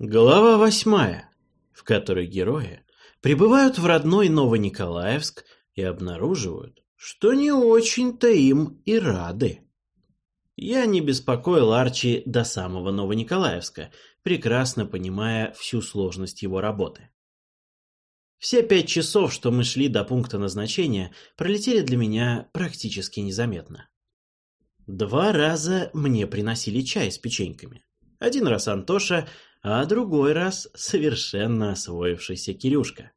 Глава восьмая, в которой герои прибывают в родной Новониколаевск и обнаруживают, что не очень-то им и рады. Я не беспокоил Арчи до самого Новониколаевска, прекрасно понимая всю сложность его работы. Все пять часов, что мы шли до пункта назначения, пролетели для меня практически незаметно. Два раза мне приносили чай с печеньками. Один раз Антоша, а другой раз совершенно освоившийся Кирюшка.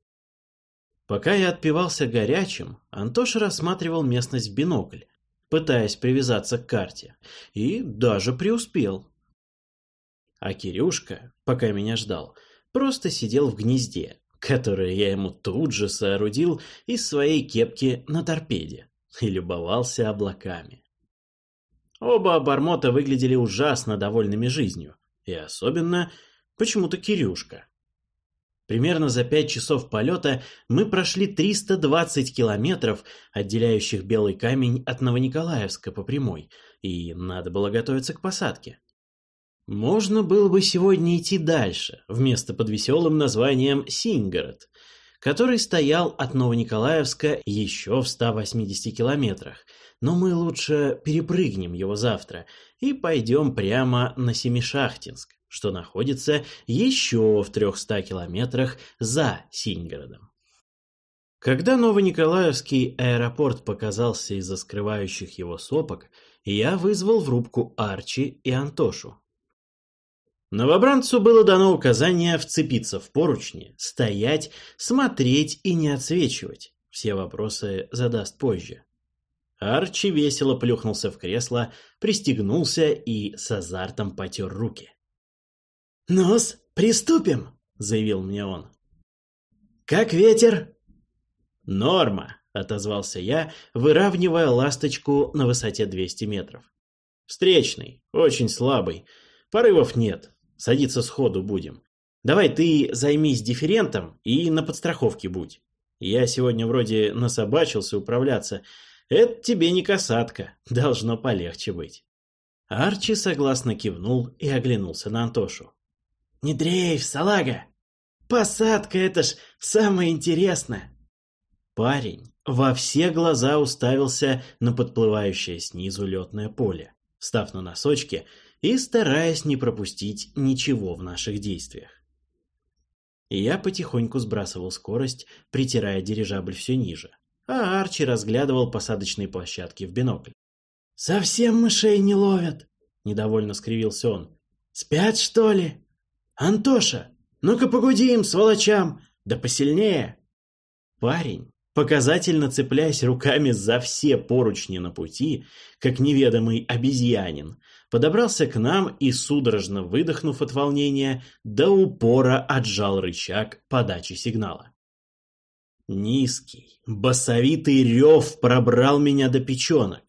Пока я отпивался горячим, Антоша рассматривал местность в бинокль, пытаясь привязаться к карте, и даже преуспел. А Кирюшка, пока меня ждал, просто сидел в гнезде, которое я ему тут же соорудил из своей кепки на торпеде, и любовался облаками. Оба обормота выглядели ужасно довольными жизнью, и особенно почему-то Кирюшка. Примерно за пять часов полета мы прошли 320 километров, отделяющих Белый камень от Новониколаевска по прямой, и надо было готовиться к посадке. Можно было бы сегодня идти дальше, вместо под веселым названием Сингород, который стоял от Новониколаевска еще в 180 километрах, но мы лучше перепрыгнем его завтра и пойдем прямо на Семишахтинск, что находится еще в 300 километрах за Синьгородом. Когда Новониколаевский аэропорт показался из-за скрывающих его сопок, я вызвал в рубку Арчи и Антошу. Новобранцу было дано указание вцепиться в поручни, стоять, смотреть и не отсвечивать. Все вопросы задаст позже. Арчи весело плюхнулся в кресло, пристегнулся и с азартом потер руки. «Ну-с, приступим!» — заявил мне он. «Как ветер?» «Норма!» — отозвался я, выравнивая ласточку на высоте 200 метров. «Встречный, очень слабый. Порывов нет. Садиться сходу будем. Давай ты займись дифферентом и на подстраховке будь. Я сегодня вроде насобачился управляться, это тебе не касатка, должно полегче быть. Арчи согласно кивнул и оглянулся на Антошу. «Не дрейф, салага! Посадка — это ж самое интересное!» Парень во все глаза уставился на подплывающее снизу летное поле, встав на носочки и стараясь не пропустить ничего в наших действиях. Я потихоньку сбрасывал скорость, притирая дирижабль все ниже а Арчи разглядывал посадочные площадки в бинокль. «Совсем мышей не ловят!» — недовольно скривился он. «Спят, что ли? Антоша, ну-ка погуди им, сволочам! Да посильнее!» Парень, показательно цепляясь руками за все поручни на пути, как неведомый обезьянин, подобрался к нам и, судорожно выдохнув от волнения, до упора отжал рычаг подачи сигнала. Низкий, басовитый рев пробрал меня до печенок.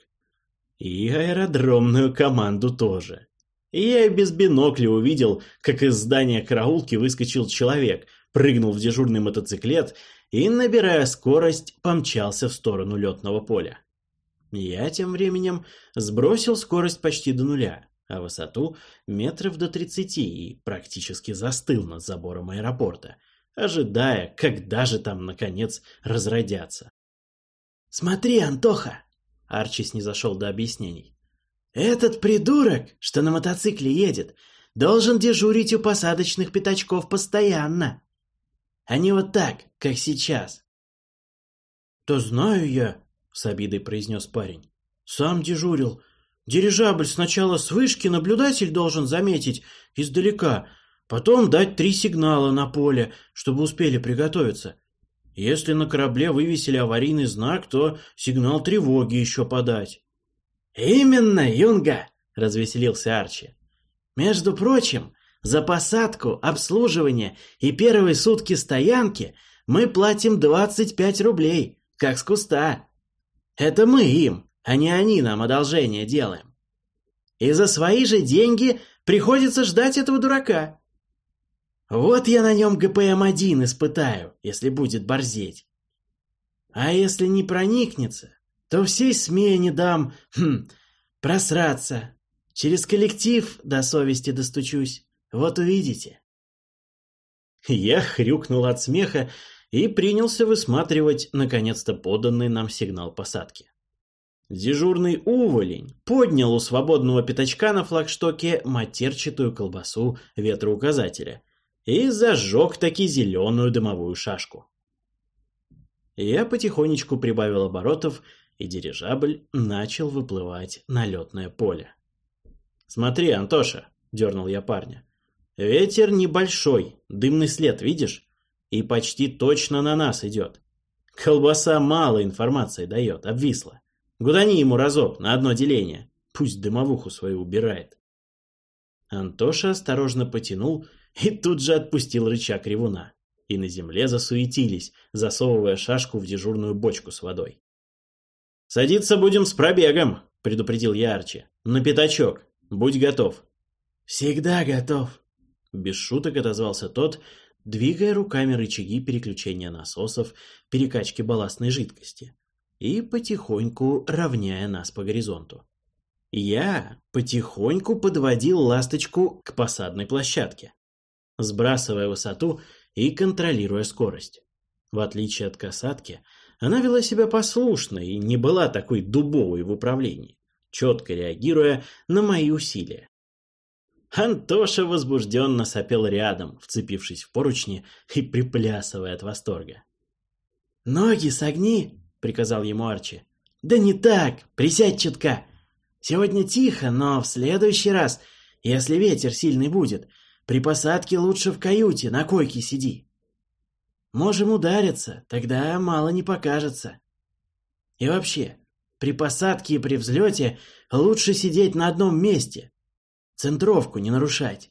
И аэродромную команду тоже. И я без бинокля увидел, как из здания караулки выскочил человек, прыгнул в дежурный мотоциклет и, набирая скорость, помчался в сторону летного поля. Я тем временем сбросил скорость почти до нуля, а высоту метров до тридцати и практически застыл над забором аэропорта – ожидая, когда же там, наконец, разродятся. «Смотри, Антоха!» Арчи снизошел до объяснений. «Этот придурок, что на мотоцикле едет, должен дежурить у посадочных пятачков постоянно, а не вот так, как сейчас». «Да знаю я», — с обидой произнес парень. «Сам дежурил. Дирижабль сначала с вышки наблюдатель должен заметить издалека, Потом дать три сигнала на поле, чтобы успели приготовиться. Если на корабле вывесили аварийный знак, то сигнал тревоги еще подать. «Именно, Юнга!» — развеселился Арчи. «Между прочим, за посадку, обслуживание и первые сутки стоянки мы платим 25 рублей, как с куста. Это мы им, а не они нам одолжение делаем. И за свои же деньги приходится ждать этого дурака. Вот я на нем ГПМ-1 испытаю, если будет борзеть. А если не проникнется, то всей смене дам, хм, просраться. Через коллектив до совести достучусь. Вот увидите. Я хрюкнул от смеха и принялся высматривать, наконец-то, поданный нам сигнал посадки. Дежурный уволень поднял у свободного пятачка на флагштоке матерчатую колбасу ветроуказателя и зажег таки зеленую дымовую шашку. Я потихонечку прибавил оборотов, и дирижабль начал выплывать на летное поле. «Смотри, Антоша!» — дернул я парня. «Ветер небольшой, дымный след, видишь? И почти точно на нас идет. Колбаса мало информации дает, обвисла. Гудани ему разок на одно деление. Пусть дымовуху свою убирает. Антоша осторожно потянул и тут же отпустил рычаг ревуна. И на земле засуетились, засовывая шашку в дежурную бочку с водой. «Садиться будем с пробегом», — предупредил я Арчи. «На пятачок. Будь готов». «Всегда готов», — без шуток отозвался тот, двигая руками рычаги переключения насосов, перекачки балластной жидкости и потихоньку равняя нас по горизонту. Я потихоньку подводил ласточку к посадной площадке, сбрасывая высоту и контролируя скорость. В отличие от касатки, она вела себя послушно и не была такой дубовой в управлении, четко реагируя на мои усилия. Антоша возбужденно сопел рядом, вцепившись в поручни и приплясывая от восторга. «Ноги согни!» приказал ему Арчи. «Да не так! Присядь чутка! Сегодня тихо, но в следующий раз, если ветер сильный будет, при посадке лучше в каюте на койке сиди. Можем удариться, тогда мало не покажется. И вообще, при посадке и при взлете лучше сидеть на одном месте, центровку не нарушать».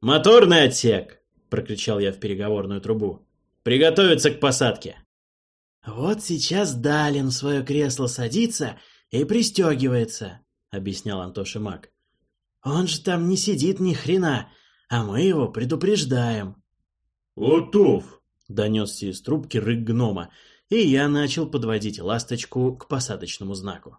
«Моторный отсек!» — прокричал я в переговорную трубу. «Приготовиться к посадке!» «Вот сейчас Далин в свое кресло садится и пристегивается», — объяснял Антоша Мак. «Он же там не сидит ни хрена, а мы его предупреждаем». «Готов!» — донесся из трубки рык гнома, и я начал подводить ласточку к посадочному знаку.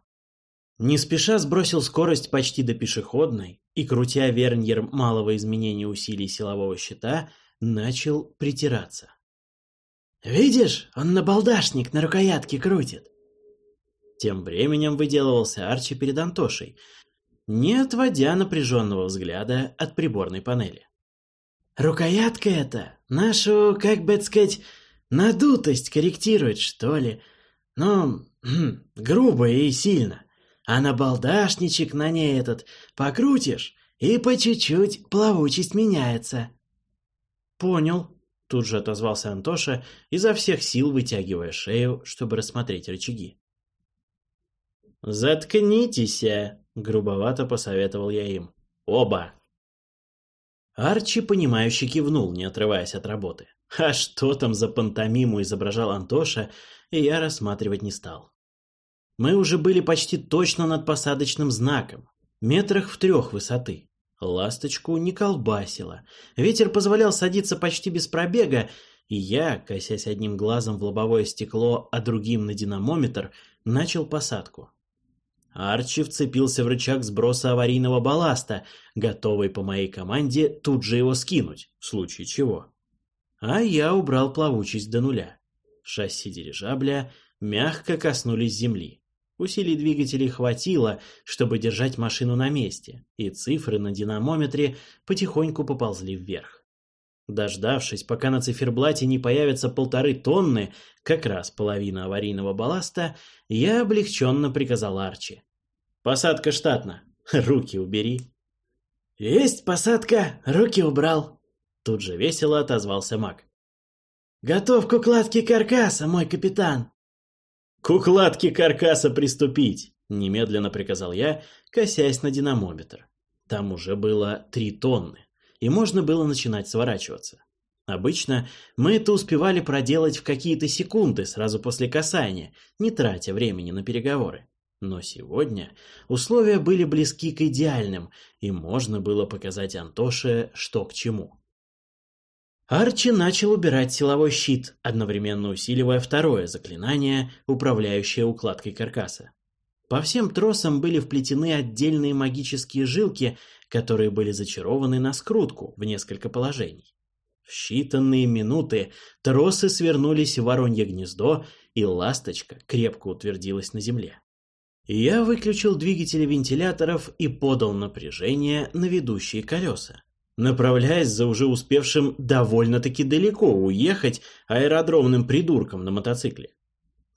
Не спеша сбросил скорость почти до пешеходной и, крутя верньер малого изменения усилий силового щита, начал притираться. «Видишь, он на балдашник на рукоятке крутит!» Тем временем выделывался Арчи перед Антошей, не отводя напряженного взгляда от приборной панели. «Рукоятка эта нашу, как бы сказать, надутость корректирует, что ли. Ну, хм, грубо и сильно. А на балдашничек на ней этот покрутишь, и по чуть-чуть плавучесть меняется». «Понял», Тут же отозвался Антоша, изо всех сил вытягивая шею, чтобы рассмотреть рычаги. «Заткнитесь!» — грубовато посоветовал я им. «Оба!» Арчи, понимающе кивнул, не отрываясь от работы. А что там за пантомиму изображал Антоша, я рассматривать не стал. Мы уже были почти точно над посадочным знаком, метрах в трех высоты. Ласточку не колбасило. Ветер позволял садиться почти без пробега, и я, косясь одним глазом в лобовое стекло, а другим на динамометр, начал посадку. Арчи вцепился в рычаг сброса аварийного балласта, готовый по моей команде тут же его скинуть, в случае чего. А я убрал плавучесть до нуля. Шасси дирижабля мягко коснулись земли. Усилий двигателей хватило, чтобы держать машину на месте, и цифры на динамометре потихоньку поползли вверх. Дождавшись, пока на циферблате не появится полторы тонны, как раз половина аварийного балласта, я облегченно приказал Арчи. «Посадка штатна. Руки убери». «Есть посадка, руки убрал», — тут же весело отозвался Мак. «Готов к укладке каркаса, мой капитан». «К укладке каркаса приступить!» — немедленно приказал я, косясь на динамометр. Там уже было три тонны, и можно было начинать сворачиваться. Обычно мы это успевали проделать в какие-то секунды сразу после касания, не тратя времени на переговоры. Но сегодня условия были близки к идеальным, и можно было показать Антоше, что к чему. Арчи начал убирать силовой щит, одновременно усиливая второе заклинание, управляющее укладкой каркаса. По всем тросам были вплетены отдельные магические жилки, которые были зачарованы на скрутку в несколько положений. В считанные минуты тросы свернулись в воронье гнездо, и ласточка крепко утвердилась на земле. Я выключил двигатели вентиляторов и подал напряжение на ведущие колеса, направляясь за уже успевшим довольно-таки далеко уехать аэродромным придурком на мотоцикле.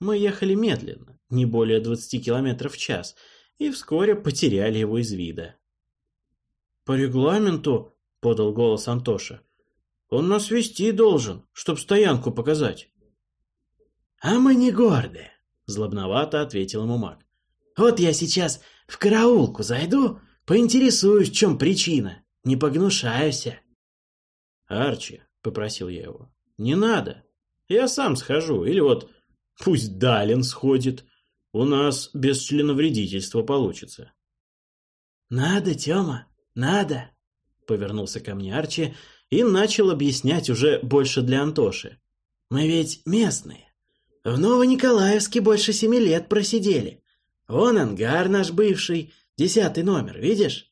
Мы ехали медленно, не более 20 км в час, и вскоре потеряли его из вида. «По регламенту», — подал голос Антоша, — «он нас вести должен, чтоб стоянку показать». «А мы не гордые», — злобновато ответил ему маг. «Вот я сейчас в караулку зайду, поинтересуюсь, в чем причина. Не погнушаюся». «Арчи», — попросил я его, — «не надо. Я сам схожу, или вот пусть Далин сходит. У нас без членовредительства получится». «Надо, Тёма, надо», — повернулся ко мне Арчи и начал объяснять уже больше для Антоши. «Мы ведь местные. В Новониколаевске больше семи лет просидели. Вон ангар наш бывший, десятый номер, видишь?»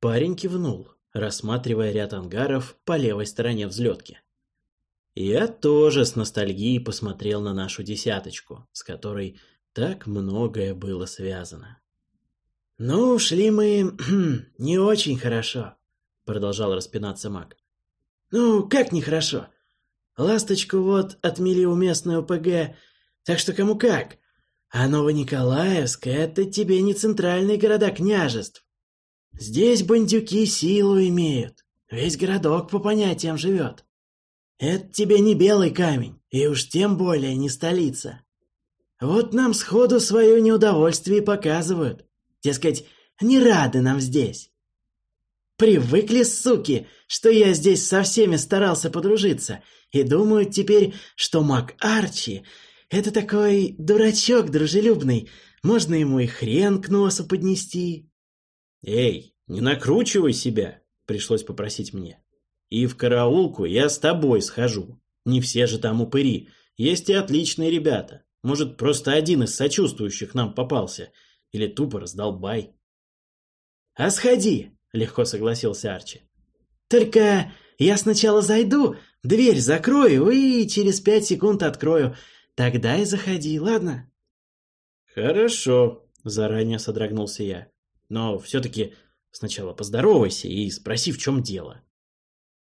Парень кивнул, рассматривая ряд ангаров по левой стороне взлетки. Я тоже с ностальгией посмотрел на нашу десяточку, с которой так многое было связано. «Ну, шли мы не очень хорошо», — продолжал распинаться маг. «Ну, как нехорошо? Ласточку вот отмели у местной ОПГ, так что кому как. А Новониколаевск — это тебе не центральные города княжеств. Здесь бандюки силу имеют, весь городок по понятиям живет. Это тебе не белый камень, и уж тем более не столица. Вот нам сходу свое неудовольствие показывают. Дескать, не рады нам здесь. Привыкли, суки, что я здесь со всеми старался подружиться, и думают теперь, что маг Арчи — это такой дурачок дружелюбный, можно ему и хрен к носу поднести. «Эй, не накручивай себя!» — пришлось попросить мне. «И в караулку я с тобой схожу. Не все же там упыри, есть и отличные ребята. Может, просто один из сочувствующих нам попался, или тупо раздолбай». «А сходи!» — легко согласился Арчи. «Только я сначала зайду, дверь закрою и через пять секунд открою. Тогда и заходи, ладно?» «Хорошо», — заранее содрогнулся я. «Но все-таки сначала поздоровайся и спроси, в чем дело».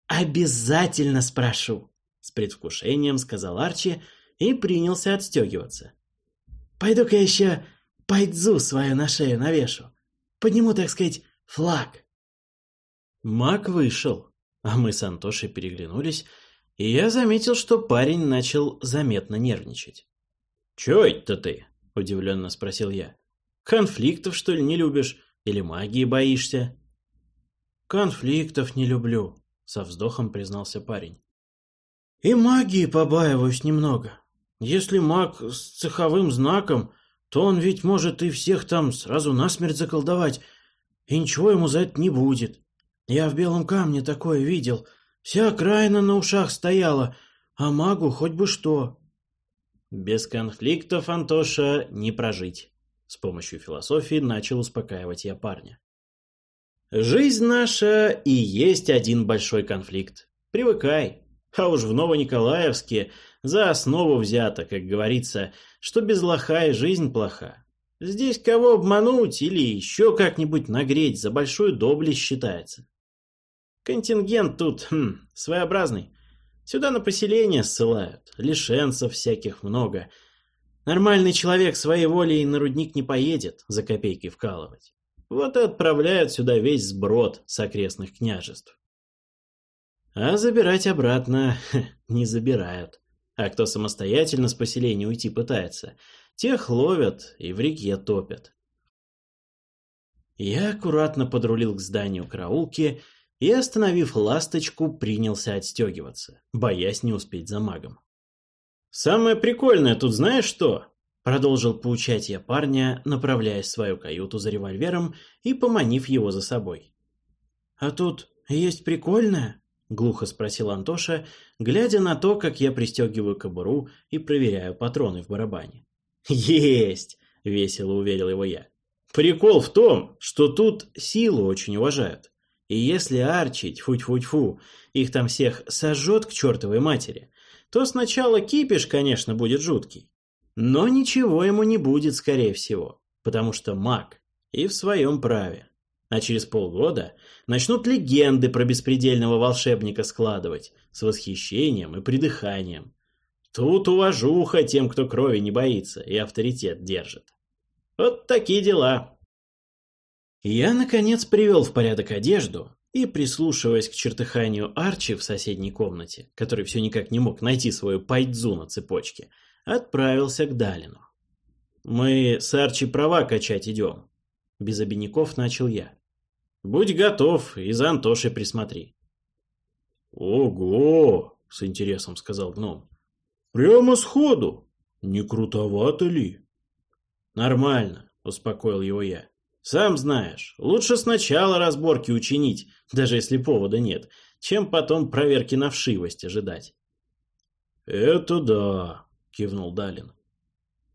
«Обязательно спрошу», — с предвкушением сказал Арчи и принялся отстегиваться. «Пойду-ка еще пайдзу свою на шею навешу. Подниму, так сказать, флаг». Маг вышел, а мы с Антошей переглянулись, и я заметил, что парень начал заметно нервничать. «Чё это ты?» – удивленно спросил я. «Конфликтов, что ли, не любишь? Или магии боишься?» «Конфликтов не люблю», – со вздохом признался парень. «И магии побаиваюсь немного. Если маг с цеховым знаком, то он ведь может и всех там сразу насмерть заколдовать, и ничего ему за это не будет. Я в белом камне такое видел. Вся окраина на ушах стояла, а магу хоть бы что. Без конфликтов, Антоша, не прожить. С помощью философии начал успокаивать я парня. Жизнь наша и есть один большой конфликт. Привыкай. А уж в Новониколаевске за основу взято, как говорится, что без лоха и жизнь плоха. Здесь кого обмануть или еще как-нибудь нагреть за большую доблесть считается. Контингент тут хм, своеобразный. Сюда на поселение ссылают, лишенцев всяких много. Нормальный человек своей волей на рудник не поедет за копейки вкалывать. Вот и отправляют сюда весь сброд с окрестных княжеств. А забирать обратно не забирают. А кто самостоятельно с поселения уйти пытается, тех ловят и в реке топят. Я аккуратно подрулил к зданию караулки и, остановив ласточку, принялся отстегиваться, боясь не успеть за магом. «Самое прикольное тут знаешь что?» Продолжил поучать я парня, направляясь в свою каюту за револьвером и поманив его за собой. «А тут есть прикольное?» — глухо спросил Антоша, глядя на то, как я пристегиваю кобуру и проверяю патроны в барабане. «Есть!» — весело уверил его я. «Прикол в том, что тут силу очень уважают. И если Арчи, тьфу-тьфу-тьфу, их там всех сожжет к чертовой матери, то сначала кипиш, конечно, будет жуткий. Но ничего ему не будет, скорее всего, потому что маг и в своем праве. А через полгода начнут легенды про беспредельного волшебника складывать с восхищением и придыханием. Тут уважуха тем, кто крови не боится и авторитет держит. Вот такие дела. Я, наконец, привел в порядок одежду и, прислушиваясь к чертыханию Арчи в соседней комнате, который все никак не мог найти свою пайдзу на цепочке, отправился к Далину. «Мы с Арчи права качать идем», — без обиняков начал я. «Будь готов и за Антошей присмотри». «Ого!» — с интересом сказал гном. «Прямо сходу. Не крутовато ли?» «Нормально», — успокоил его я. «Сам знаешь, лучше сначала разборки учинить, даже если повода нет, чем потом проверки на вшивость ожидать». «Это да», — кивнул Далин.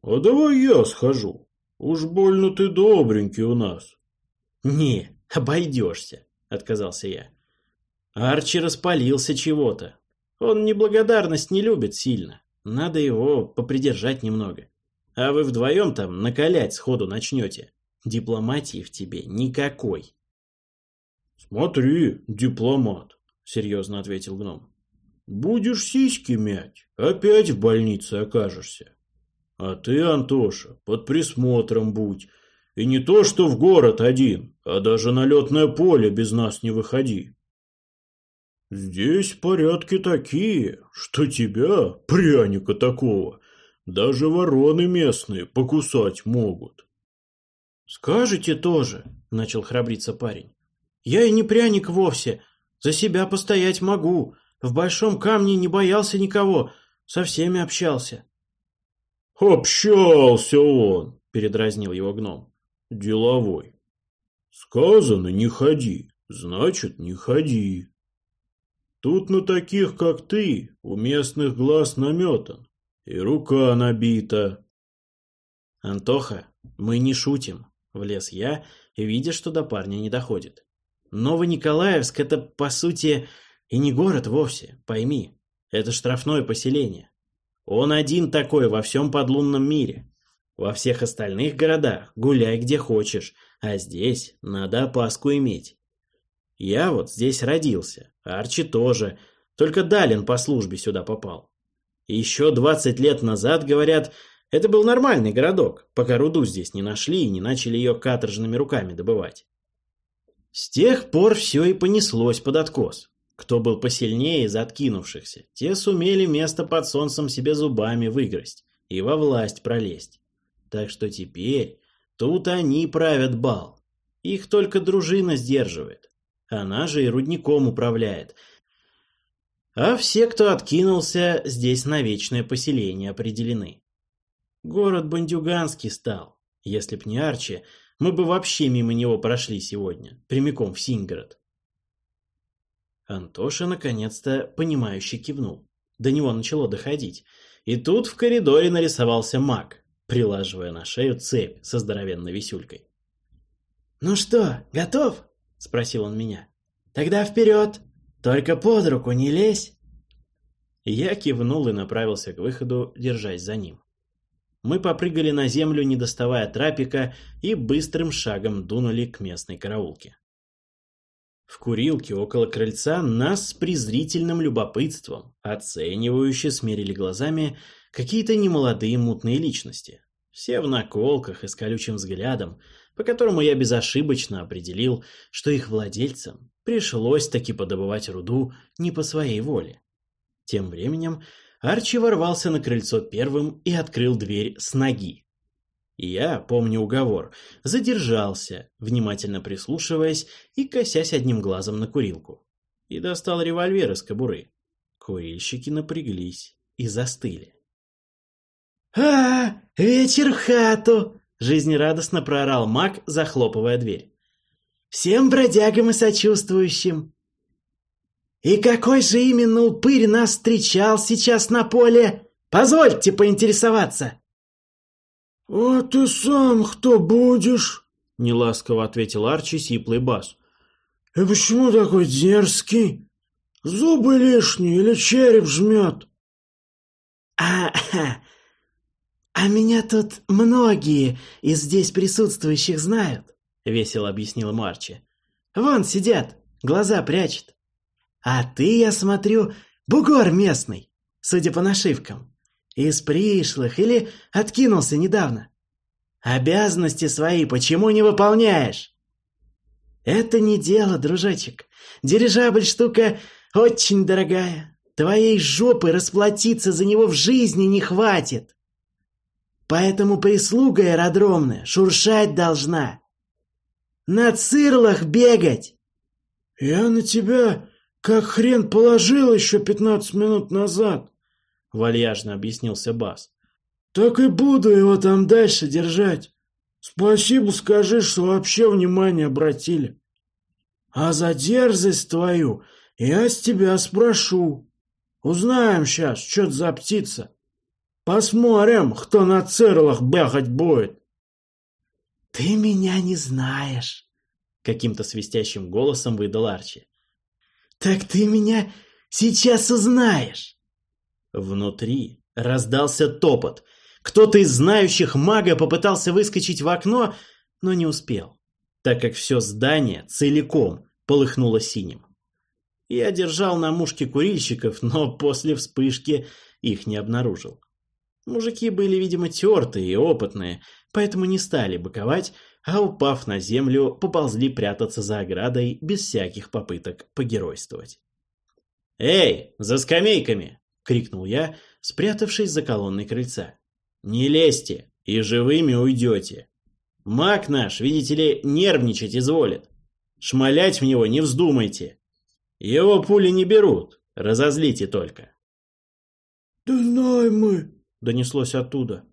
«А давай я схожу. Уж больно ты добренький у нас». «Не, обойдешься», — отказался я. Арчи распалился чего-то. Он неблагодарность не любит сильно. Надо его попридержать немного. А вы вдвоем там накалять сходу начнете. Дипломатии в тебе никакой. Смотри, дипломат, серьезно ответил гном. Будешь сиськи мять, опять в больнице окажешься. А ты, Антоша, под присмотром будь. И не то, что в город один, а даже на летное поле без нас не выходи. Здесь порядки такие, что тебя, пряника такого, даже вороны местные покусать могут. Скажите тоже, начал храбриться парень. Я и не пряник вовсе, за себя постоять могу. В большом камне не боялся никого, со всеми общался. Общался он, передразнил его гном. Деловой. Сказано, не ходи, значит, не ходи. Тут на таких, как ты, у местных глаз наметан. И рука набита. Антоха, мы не шутим, влез я, видя, что до парня не доходит. Новониколаевск — это, по сути, и не город вовсе, пойми. Это штрафное поселение. Он один такой во всем подлунном мире. Во всех остальных городах гуляй где хочешь, а здесь надо опаску иметь. Я вот здесь родился, Арчи тоже, только Далин по службе сюда попал. Еще двадцать лет назад, говорят, это был нормальный городок, пока руду здесь не нашли и не начали ее каторжными руками добывать. С тех пор все и понеслось под откос. Кто был посильнее из откинувшихся, те сумели место под солнцем себе зубами выгрызть и во власть пролезть. Так что теперь тут они правят бал. Их только дружина сдерживает. Она же и рудником управляет – а все, кто откинулся, здесь на вечное поселение определены. Город бандюганский стал. Если б не Арчи, мы бы вообще мимо него прошли сегодня, прямиком в Сингород. Антоша наконец-то понимающе кивнул. До него начало доходить. И тут в коридоре нарисовался маг, прилаживая на шею цепь со здоровенной висюлькой. «Ну что, готов?» — спросил он меня. «Тогда вперед!» Только под руку не лезь!» Я кивнул и направился к выходу, держась за ним. Мы попрыгали на землю, не доставая трапика, и быстрым шагом дунули к местной караулке. В курилке около крыльца нас с презрительным любопытством, оценивающе смерили глазами какие-то немолодые мутные личности. Все в наколках и с колючим взглядом, по которому я безошибочно определил, что их владельцам пришлось таки подобывать руду не по своей воле. Тем временем Арчи ворвался на крыльцо первым и открыл дверь с ноги. Я, помню уговор, задержался, внимательно прислушиваясь и косясь одним глазом на курилку. И достал револьвер из кобуры. Курильщики напряглись и застыли. «А, вечер в хату!» — жизнерадостно проорал маг, захлопывая дверь. Всем бродягам и сочувствующим. И какой же именно упырь нас встречал сейчас на поле? Позвольте поинтересоваться. — А ты сам кто будешь? — неласково ответил Арчи сиплый бас. — И почему такой дерзкий? Зубы лишние или череп жмет? А, а меня тут многие из здесь присутствующих знают, весело объяснила Марчи. Вон сидят, глаза прячет. А ты, я смотрю, бугор местный, судя по нашивкам. Из пришлых или откинулся недавно. Обязанности свои почему не выполняешь? Это не дело, дружочек. Дирижабль штука очень дорогая. Твоей жопы расплатиться за него в жизни не хватит. Поэтому прислуга аэродромная шуршать должна. На цирлах бегать. Я на тебя как хрен положил еще пятнадцать минут назад, вальяжно объяснился Бас. Так и буду его там дальше держать. Спасибо скажи, что вообще внимание обратили. А за дерзость твою я с тебя спрошу. Узнаем сейчас, что это за птица. Посмотрим, кто на цирлах бегать будет. Ты меня не знаешь, каким-то свистящим голосом выдал Арчи. Так ты меня сейчас узнаешь. Внутри раздался топот. Кто-то из знающих мага попытался выскочить в окно, но не успел, так как все здание целиком полыхнуло синим. Я держал на мушке курильщиков, но после вспышки их не обнаружил. Мужики были, видимо, тертые и опытные, поэтому не стали боковать, а упав на землю, поползли прятаться за оградой без всяких попыток погеройствовать. «Эй, за скамейками!» — крикнул я, спрятавшись за колонной крыльца. Не лезьте, и живыми уйдете. Маг наш, видите ли, нервничать изволит. Шмалять в него не вздумайте. Его пули не берут, разозлите только. «Да знаем мы», — донеслось оттуда.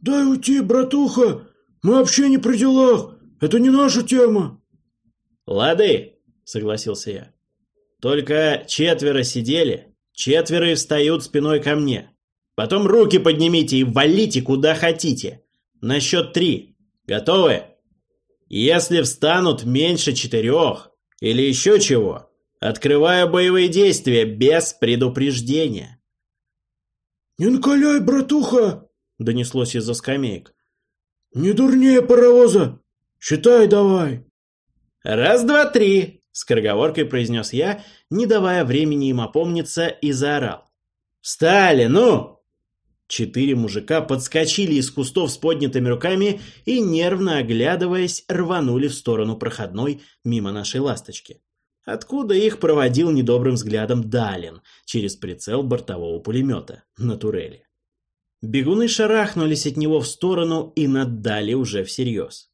«Дай уйти, братуха, мы вообще не при делах, это не наша тема». «Лады», — согласился я. «Только четверо сидели, четверо и встают спиной ко мне. Потом руки поднимите и валите куда хотите. На счет три. Готовы? Если встанут меньше четырех или еще чего, открываю боевые действия без предупреждения. «Не накаляй, братуха!» — донеслось из-за скамеек. «Не дурнее паровоза! Считай давай!» «Раз, два, три!» — скороговоркой произнес я, не давая времени им опомниться, и заорал. «Встали, ну!» Четыре мужика подскочили из кустов с поднятыми руками и, нервно оглядываясь, рванули в сторону проходной мимо нашей ласточки. Откуда их проводил недобрым взглядом Далин через прицел бортового пулемета на турели. Бегуны шарахнулись от него в сторону и наддали уже всерьез.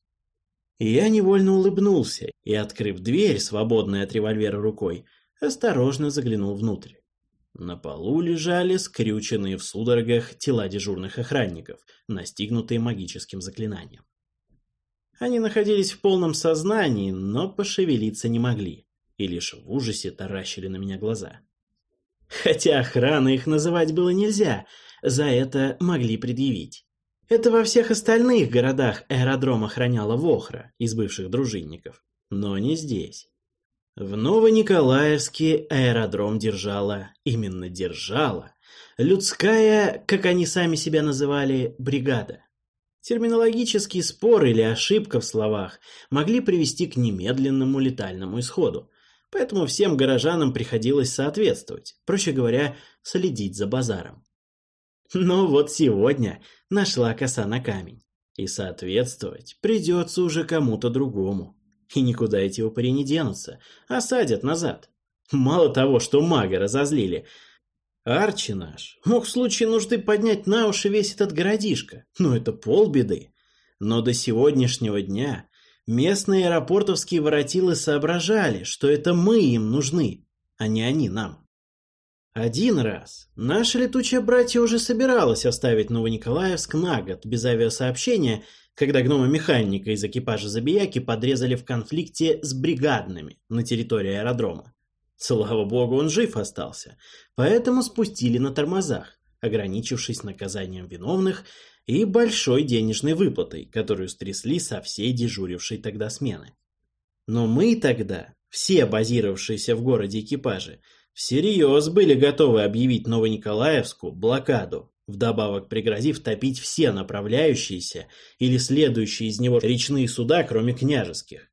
Я невольно улыбнулся и, открыв дверь, свободной от револьвера рукой, осторожно заглянул внутрь. На полу лежали скрюченные в судорогах тела дежурных охранников, настигнутые магическим заклинанием. Они находились в полном сознании, но пошевелиться не могли, и лишь в ужасе таращили на меня глаза. Хотя охраны их называть было нельзя, за это могли предъявить. Это во всех остальных городах аэродром охраняла Вохра из бывших дружинников, но не здесь. В Новониколаевске аэродром держала, именно держала, людская, как они сами себя называли, бригада. Терминологический спор или ошибка в словах могли привести к немедленному летальному исходу, поэтому всем горожанам приходилось соответствовать, проще говоря, следить за базаром. Но вот сегодня нашла коса на камень, и соответствовать придется уже кому-то другому. И никуда эти упыри не денутся, осадят назад. Мало того, что мага разозлили. Арчи наш мог в случае нужды поднять на уши весь этот городишко. Ну, это полбеды. Но до сегодняшнего дня местные аэропортовские воротилы соображали, что это мы им нужны, а не они нам. Один раз наша летучая братья уже собиралась оставить Новониколаевск на год без авиасообщения когда гнома-механика из экипажа Забияки подрезали в конфликте с бригадными на территории аэродрома. Слава богу, он жив остался, поэтому спустили на тормозах, ограничившись наказанием виновных и большой денежной выплатой, которую стрясли со всей дежурившей тогда смены. Но мы тогда, все базировавшиеся в городе экипажи, всерьез были готовы объявить Новониколаевску блокаду, вдобавок пригрозив топить все направляющиеся или следующие из него речные суда, кроме княжеских.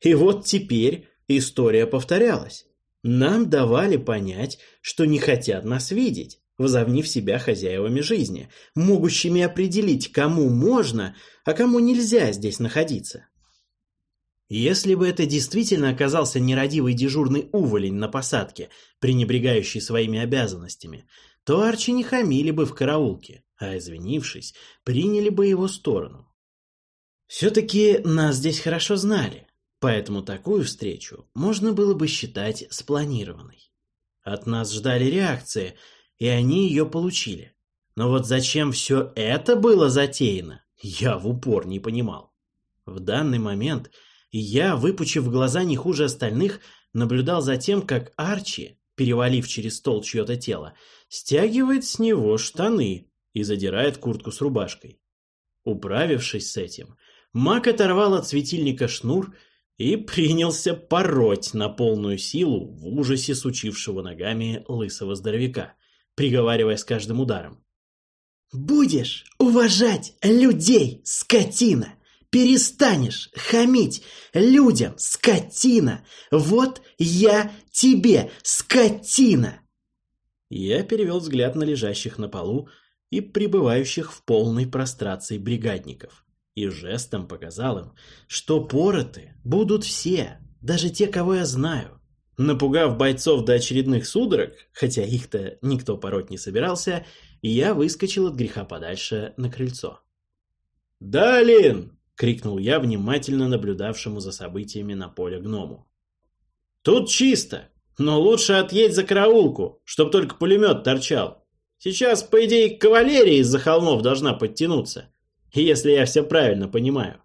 И вот теперь история повторялась. Нам давали понять, что не хотят нас видеть, возомнив себя хозяевами жизни, могущими определить, кому можно, а кому нельзя здесь находиться. Если бы это действительно оказался нерадивый дежурный уволень на посадке, пренебрегающий своими обязанностями, то Арчи не хамили бы в караулке, а, извинившись, приняли бы его сторону. Все-таки нас здесь хорошо знали, поэтому такую встречу можно было бы считать спланированной. От нас ждали реакции, и они ее получили. Но вот зачем все это было затеяно, я в упор не понимал. В данный момент я, выпучив глаза не хуже остальных, наблюдал за тем, как Арчи, перевалив через стол чье-то тело, стягивает с него штаны и задирает куртку с рубашкой. Управившись с этим, маг оторвал от светильника шнур и принялся пороть на полную силу в ужасе сучившего ногами лысого здоровяка, приговаривая с каждым ударом. «Будешь уважать людей, скотина! Перестанешь хамить людям, скотина! Вот я тебе, скотина!» Я перевел взгляд на лежащих на полу и пребывающих в полной прострации бригадников и жестом показал им, что пороты будут все, даже те, кого я знаю. Напугав бойцов до очередных судорог, хотя их-то никто пороть не собирался, я выскочил от греха подальше на крыльцо. «Далин!» — крикнул я внимательно наблюдавшему за событиями на поле гному. «Тут чисто, но лучше отъедь за караулку, чтоб только пулемет торчал. Сейчас, по идее, кавалерия из-за холмов должна подтянуться, если я все правильно понимаю».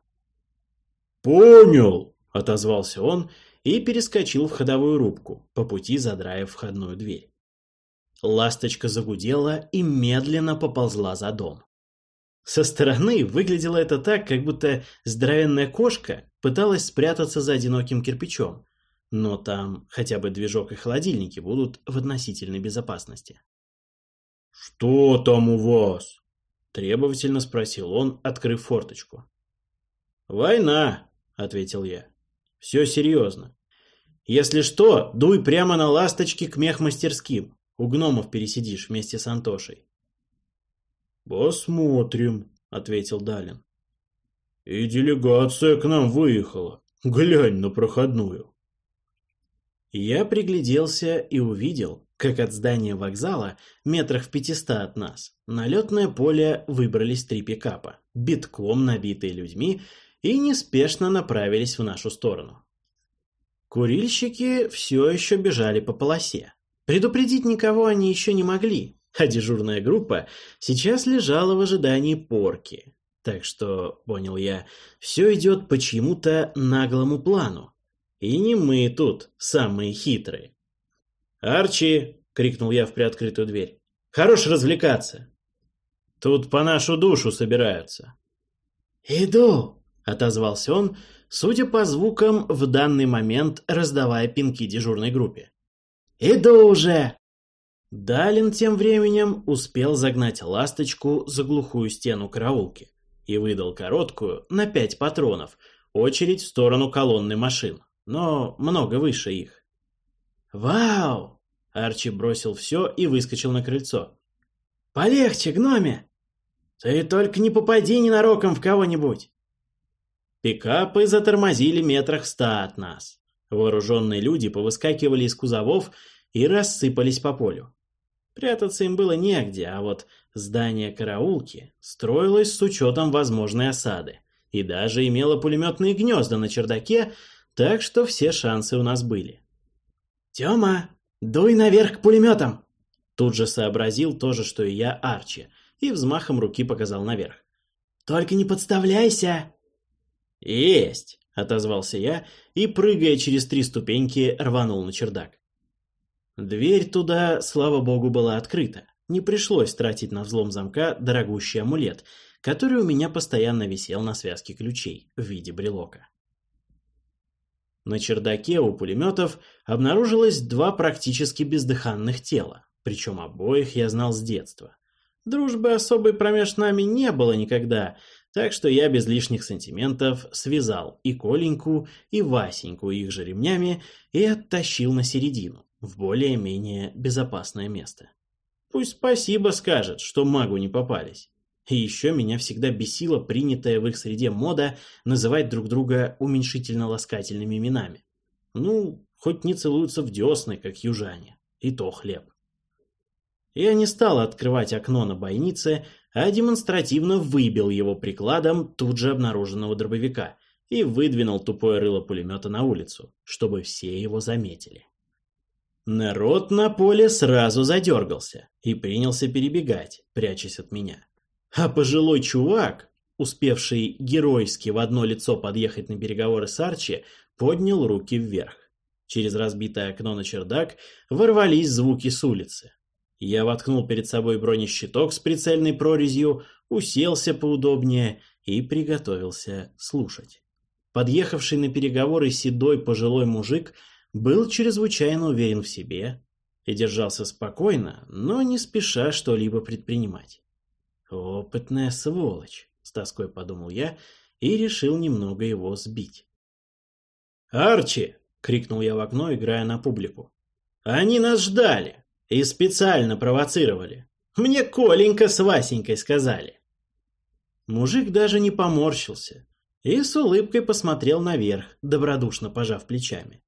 «Понял!» — отозвался он и перескочил в ходовую рубку, по пути задраив входную дверь. Ласточка загудела и медленно поползла за дом. Со стороны выглядело это так, как будто здоровенная кошка пыталась спрятаться за одиноким кирпичом, но там хотя бы движок и холодильники будут в относительной безопасности. «Что там у вас?» – требовательно спросил он, открыв форточку. «Война», – ответил я. «Все серьезно. Если что, дуй прямо на ласточки к мехмастерским. У гномов пересидишь вместе с Антошей. «Посмотрим», — ответил Далин. «И делегация к нам выехала. Глянь на проходную». Я пригляделся и увидел, как от здания вокзала, метрах в пятиста от нас, на летное поле выбрались три пикапа, битком набитые людьми, и неспешно направились в нашу сторону. Курильщики все еще бежали по полосе. Предупредить никого они еще не могли, а дежурная группа сейчас лежала в ожидании порки. Так что, понял я, все идет по чьему-то наглому плану. И не мы тут самые хитрые. «Арчи!» — крикнул я в приоткрытую дверь. «Хорош развлекаться! Тут по нашу душу собираются». «Иду!» — отозвался он, судя по звукам, в данный момент раздавая пинки дежурной группе. «Иду уже!» Далин тем временем успел загнать ласточку за глухую стену караулки и выдал короткую, на пять патронов, очередь в сторону колонны машин, но много выше их. «Вау!» Арчи бросил все и выскочил на крыльцо. «Полегче, гноме! Ты только не попади ненароком в кого-нибудь!» Пикапы затормозили метрах ста от нас. Вооруженные люди повыскакивали из кузовов и рассыпались по полю. Прятаться им было негде, а вот здание караулки строилось с учетом возможной осады и даже имело пулеметные гнезда на чердаке, так что все шансы у нас были. «Тема, дуй наверх к пулеметам!» Тут же сообразил то же, что и я, Арчи, и взмахом руки показал наверх. «Только не подставляйся!» «Есть!» — отозвался я и, прыгая через три ступеньки, рванул на чердак. Дверь туда, слава богу, была открыта. Не пришлось тратить на взлом замка дорогущий амулет, который у меня постоянно висел на связке ключей в виде брелока. На чердаке у пулеметов обнаружилось два практически бездыханных тела, причем обоих я знал с детства. Дружбы особой промеж нами не было никогда, так что я без лишних сантиментов связал и Коленьку, и Васеньку их же ремнями и оттащил на середину, в более-менее безопасное место. Пусть спасибо скажет, что магу не попались. И еще меня всегда бесила принятая в их среде мода называть друг друга уменьшительно-ласкательными именами. Ну, хоть не целуются в десны, как южане. И то хлеб. Я не стал открывать окно на бойнице, а демонстративно выбил его прикладом тут же обнаруженного дробовика и выдвинул тупое рыло пулемета на улицу, чтобы все его заметили. Народ на поле сразу задергался и принялся перебегать, прячась от меня. А пожилой чувак, успевший геройски в одно лицо подъехать на переговоры с Арчи, поднял руки вверх. Через разбитое окно на чердак ворвались звуки с улицы. Я воткнул перед собой бронещиток с прицельной прорезью, уселся поудобнее и приготовился слушать. Подъехавший на переговоры седой пожилой мужик был чрезвычайно уверен в себе и держался спокойно, но не спеша что-либо предпринимать. «Опытная сволочь», — с тоской подумал я и решил немного его сбить. «Арчи!» — крикнул я в окно, играя на публику. «Они нас ждали и специально провоцировали. Мне Коленька с Васенькой сказали». Мужик даже не поморщился и с улыбкой посмотрел наверх, добродушно пожав плечами.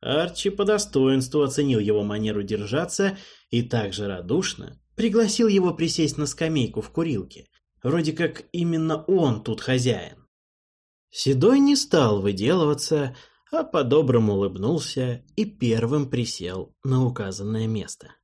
Арчи по достоинству оценил его манеру держаться и также радушно пригласил его присесть на скамейку в курилке. Вроде как именно он тут хозяин. Седой не стал выделываться, а по-доброму улыбнулся и первым присел на указанное место.